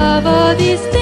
بابا دست